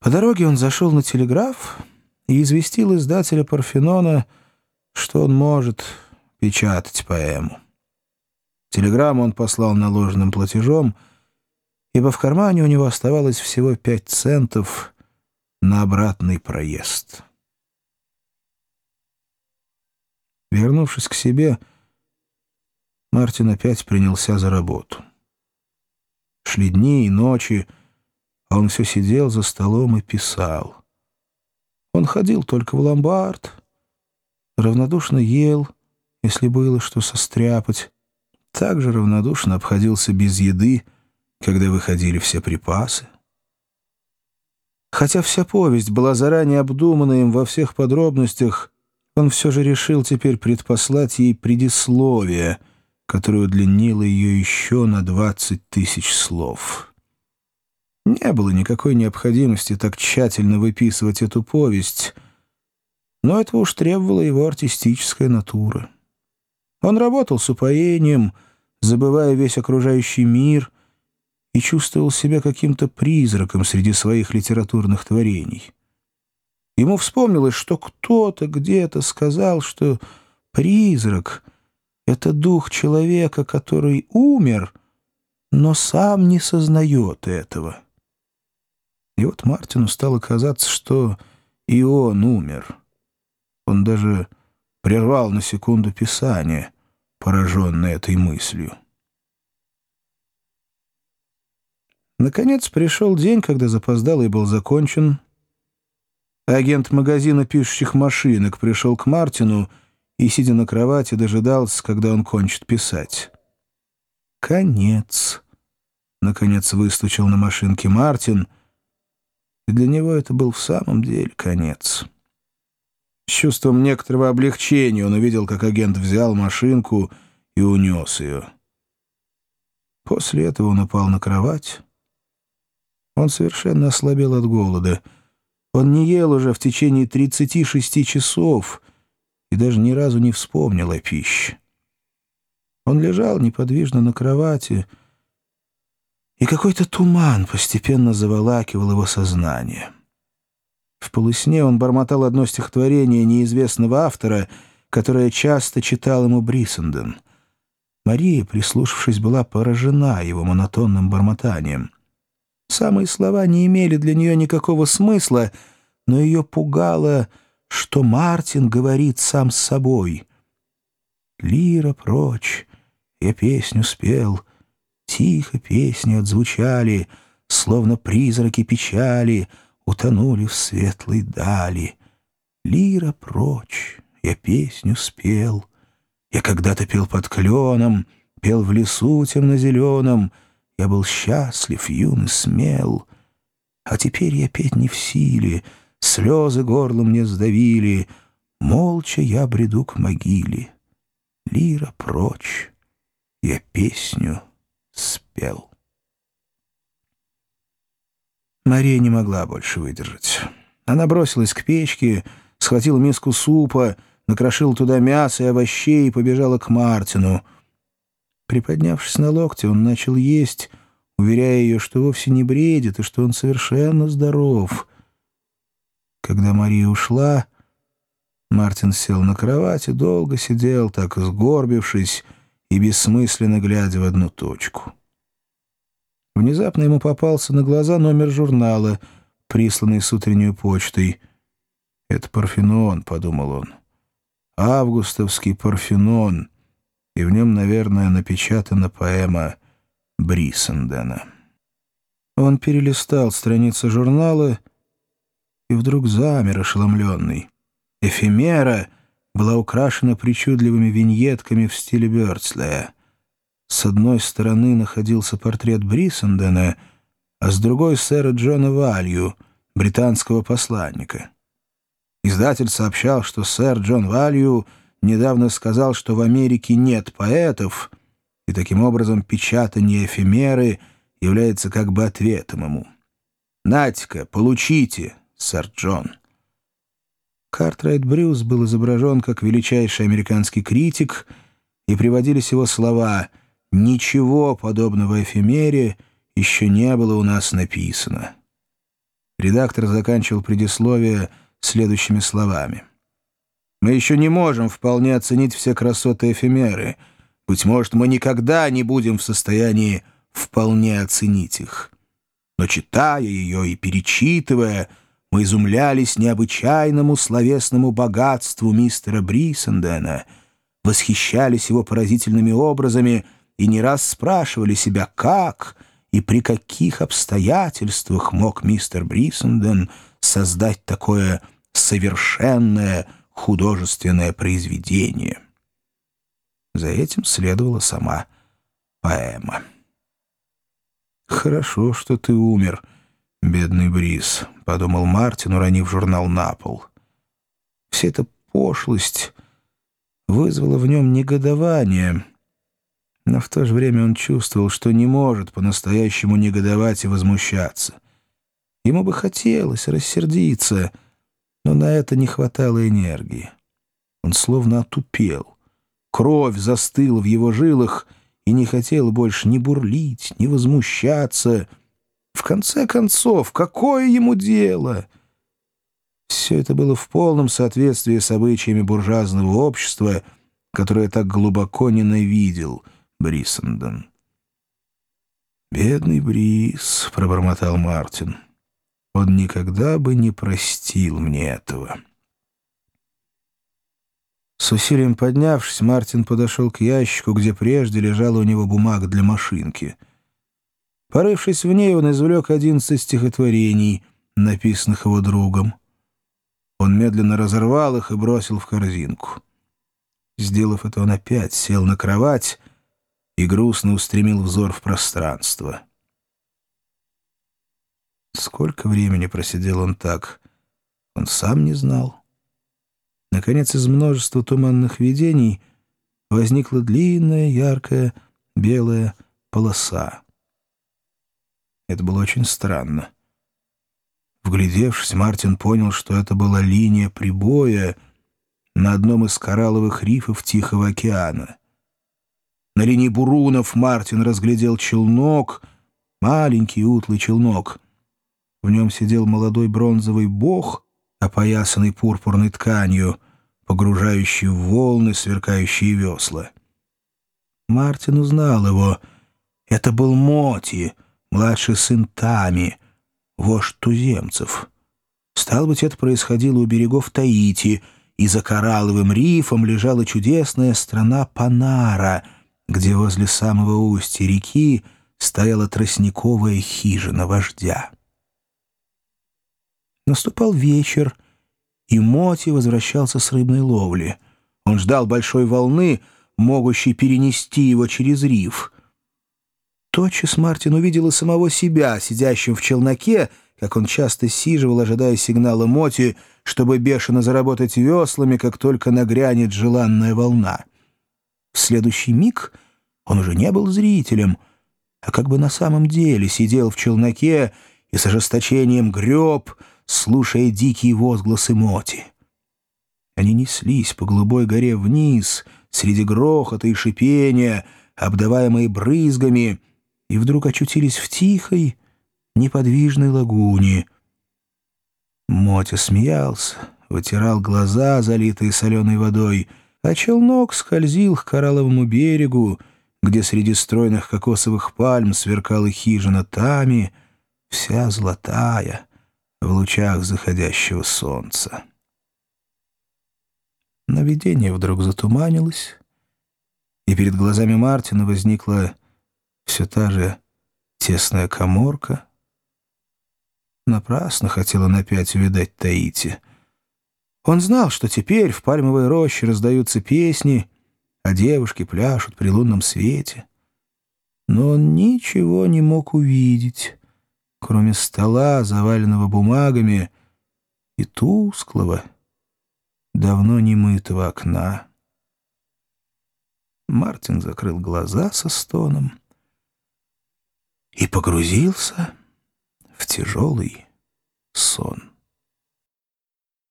По дороге он зашел на телеграф и известил издателя Парфенона, что он может печатать поэму. Телеграмму он послал наложенным платежом, ибо в кармане у него оставалось всего пять центов на обратный проезд. Вернувшись к себе, Мартин опять принялся за работу. Шли дни и ночи, а он все сидел за столом и писал. Он ходил только в ломбард, равнодушно ел, если было что состряпать, также равнодушно обходился без еды, когда выходили все припасы. Хотя вся повесть была заранее обдумана им во всех подробностях, он все же решил теперь предпослать ей предисловие, которое удлинило ее еще на двадцать тысяч слов». Не было никакой необходимости так тщательно выписывать эту повесть, но этого уж требовала его артистическая натура. Он работал с упоением, забывая весь окружающий мир, и чувствовал себя каким-то призраком среди своих литературных творений. Ему вспомнилось, что кто-то где-то сказал, что призрак — это дух человека, который умер, но сам не сознает этого. И вот Мартину стало казаться, что и он умер. Он даже прервал на секунду писание, пораженный этой мыслью. Наконец пришел день, когда запоздалый был закончен. Агент магазина пишущих машинок пришел к Мартину и, сидя на кровати, дожидался, когда он кончит писать. «Конец!» — наконец выстучил на машинке Мартин — и для него это был в самом деле конец. С чувством некоторого облегчения он увидел, как агент взял машинку и унес ее. После этого он упал на кровать. Он совершенно ослабел от голода. Он не ел уже в течение 36 часов и даже ни разу не вспомнил о пище. Он лежал неподвижно на кровати, и какой-то туман постепенно заволакивал его сознание. В полусне он бормотал одно стихотворение неизвестного автора, которое часто читал ему Брисенден. Мария, прислушавшись, была поражена его монотонным бормотанием. Самые слова не имели для нее никакого смысла, но ее пугало, что Мартин говорит сам с собой. «Лира прочь, я песню спел», Тихо песни отзвучали, Словно призраки печали Утонули в светлой дали. Лира прочь, я песню спел. Я когда-то пел под кленом, Пел в лесу темно-зеленом, Я был счастлив, юн смел. А теперь я петь не в силе, Слезы горло мне сдавили, Молча я бреду к могиле. Лира прочь, я песню спел. Мария не могла больше выдержать. Она бросилась к печке, схватила миску супа, накрошила туда мясо и овощей и побежала к Мартину. Приподнявшись на локте, он начал есть, уверяя ее, что вовсе не бредит и что он совершенно здоров. Когда Мария ушла, Мартин сел на кровати, долго сидел, так сгорбившись, и бессмысленно глядя в одну точку. Внезапно ему попался на глаза номер журнала, присланный с утренней почтой. «Это Парфенон», — подумал он. «Августовский Парфенон», и в нем, наверное, напечатана поэма Брисендена. Он перелистал страницы журнала и вдруг замер ошеломленный. «Эфемера» была украшена причудливыми виньетками в стиле Бёрдслея. С одной стороны находился портрет Брисендена, а с другой — сэра Джона Валью, британского посланника. Издатель сообщал, что сэр Джон Валью недавно сказал, что в Америке нет поэтов, и таким образом печатание эфемеры является как бы ответом ему. «Нате-ка, получите, сэр Джон». Картрайт Брюс был изображен как величайший американский критик, и приводились его слова «Ничего подобного эфемере еще не было у нас написано». Редактор заканчивал предисловие следующими словами. «Мы еще не можем вполне оценить все красоты эфемеры. Быть может, мы никогда не будем в состоянии вполне оценить их. Но читая ее и перечитывая, мы изумлялись необычайному словесному богатству мистера Брисендена, восхищались его поразительными образами и не раз спрашивали себя, как и при каких обстоятельствах мог мистер Брисенден создать такое совершенное художественное произведение. За этим следовала сама поэма. «Хорошо, что ты умер», «Бедный Брис», — подумал Мартин, уронив журнал на пол. Вся эта пошлость вызвала в нем негодование, но в то же время он чувствовал, что не может по-настоящему негодовать и возмущаться. Ему бы хотелось рассердиться, но на это не хватало энергии. Он словно отупел. Кровь застыла в его жилах и не хотела больше ни бурлить, ни возмущаться — в конце концов, какое ему дело? Все это было в полном соответствии с обычаями буржуазного общества, которое так глубоко ненавидел Брисенден. «Бедный Брис», — пробормотал Мартин, — «он никогда бы не простил мне этого». С усилием поднявшись, Мартин подошел к ящику, где прежде лежала у него бумага для машинки — Порывшись в ней, он извлек одиннадцать стихотворений, написанных его другом. Он медленно разорвал их и бросил в корзинку. Сделав это, он опять сел на кровать и грустно устремил взор в пространство. Сколько времени просидел он так, он сам не знал. Наконец, из множества туманных видений возникла длинная, яркая, белая полоса. Это было очень странно. Вглядевшись, Мартин понял, что это была линия прибоя на одном из коралловых рифов Тихого океана. На линии бурунов Мартин разглядел челнок, маленький утлый челнок. В нем сидел молодой бронзовый бог, опоясанный пурпурной тканью, погружающий в волны сверкающие весла. Мартин узнал его. Это был Моти — младший сын Тами, вождь туземцев. Стало быть, это происходило у берегов Таити, и за коралловым рифом лежала чудесная страна Панара, где возле самого устья реки стояла тростниковая хижина вождя. Наступал вечер, и Моти возвращался с рыбной ловли. Он ждал большой волны, могущей перенести его через риф — Тотчас Мартин увидел и самого себя, сидящим в челноке, как он часто сиживал, ожидая сигнала Моти, чтобы бешено заработать веслами, как только нагрянет желанная волна. В следующий миг он уже не был зрителем, а как бы на самом деле сидел в челноке и с ожесточением греб, слушая дикие возгласы Моти. Они неслись по голубой горе вниз, среди грохота и шипения, обдаваемые брызгами — и вдруг очутились в тихой, неподвижной лагуне. Мотя смеялся, вытирал глаза, залитые соленой водой, а челнок скользил к коралловому берегу, где среди стройных кокосовых пальм сверкала хижина Тами, вся золотая, в лучах заходящего солнца. Но вдруг затуманилось, и перед глазами Мартина возникла все та же тесная коморка. Напрасно хотел он опять увидать Таити. Он знал, что теперь в пальмовой роще раздаются песни, а девушки пляшут при лунном свете. Но он ничего не мог увидеть, кроме стола, заваленного бумагами, и тусклого, давно немытого окна. Мартин закрыл глаза со стоном и погрузился в тяжелый сон.